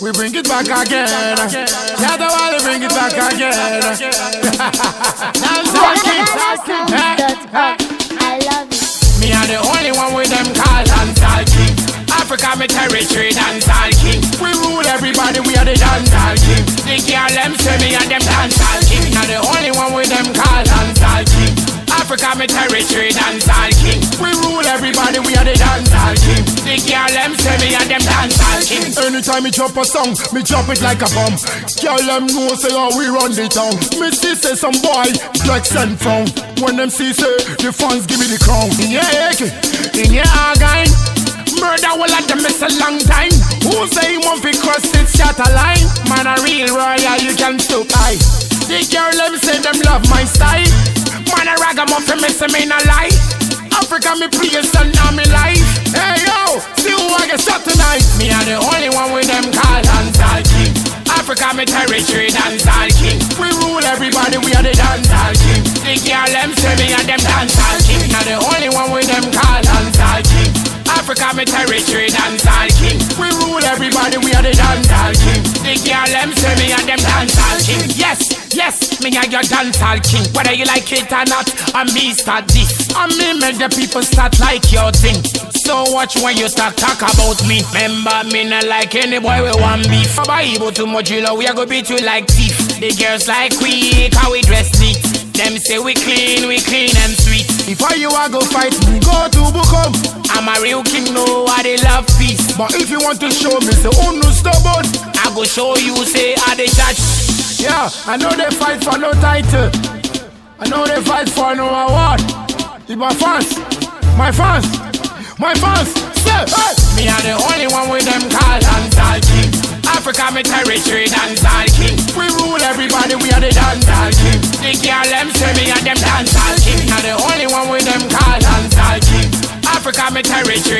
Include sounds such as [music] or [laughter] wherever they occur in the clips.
We bring it back again. Yeah, the wall, we bring it back again. [laughs] Dancehall king. Eh, eh, I love it. Eh. Me are the only one with them call dancehall king. Africa, me territory, dancehall king. We rule everybody, we are the dancehall king. The girl them say me and them dancehall king. Me are the only one with them call dancehall king. Africa, me territory, dancehall king. We rule everybody, we are the dancehall king. The girl them say me and them dancehall king. Anytime me drop a song, me drop it like a bomb. Girl them know say how we run the town. Me see say some boy flex and frown. When them see say the fans give me the crown. In yeah, in your again. Murder will let them miss a long time. Who say won't be cross it Shatta line? Man a real royal, you can stoop high. The girl them say them love my style. Man a ragamuffin, miss him in a lie. Africa me place and now me life. Hey yo, see who I get shot tonight. Me are the Africa me territory dancehall king. We rule everybody, we are the dancehall king. The girl them say me and them dancehall king. Are the only one with them call dancehall king. Africa me territory dancehall king. We rule everybody, we are the dancehall king. The girl them say me and them dancehall king. Yes, yes, me and your dancehall king. Whether you like it or not, I me start this. Me make the people start like your thing. So watch when you talk talk about me. Remember me not like any boy we want beef. Bible too much you we are gonna beat you like thief. The girls like we, how we dress neat. Them say we clean, we clean and sweet. I you a go fight go to Bukom. I'm a real king, no, I they love peace. But if you want to show me, say, oh no, stubborn. I go show you, say, I they chat. Yeah, I know they fight for no title. I know they fight for no award. It's my fans, my fans, my fans. Say, hey. Me are the only one with them call dancehall king. Africa, me territory, dancehall king. We rule everybody, we are the dancehall king. The girl them say me and them dancehall king. Are the only one with them call dancehall king. Africa, me territory,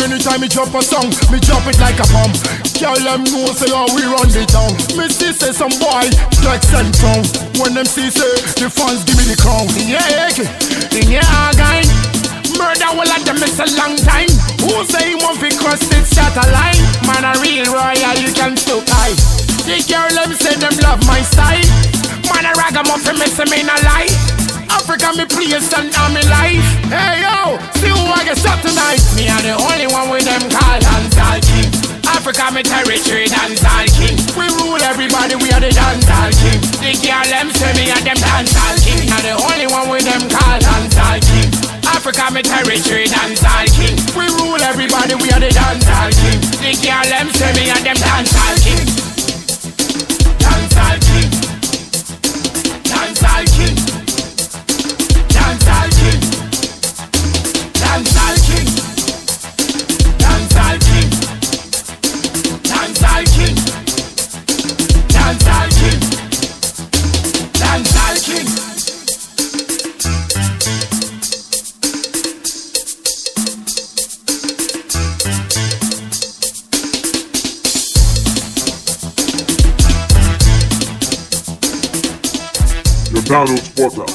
Anytime me drop a song, me drop it like a bomb. Girl them know say how we run the town. Me see say some boy flex and frown. When them see say the fans give me the crown. Yeah, in your again. Murder will let them miss a long time. Who say he won't be cross it Shatta line? Man a real royal, you can stoop high. The girl them say them love my style. Man a ragamuffin, miss him in a lie. Africa me place and now me life. Hey yo, see Africa me territory dancehall king. We rule everybody, we are the dancehall king. The girl them say me and them dancehall king. Are the only one with them call dancehall king. Africa me territory dancehall king. We rule everybody, we are the dancehall king. The girl them say me and them. Dancehall download Spotify.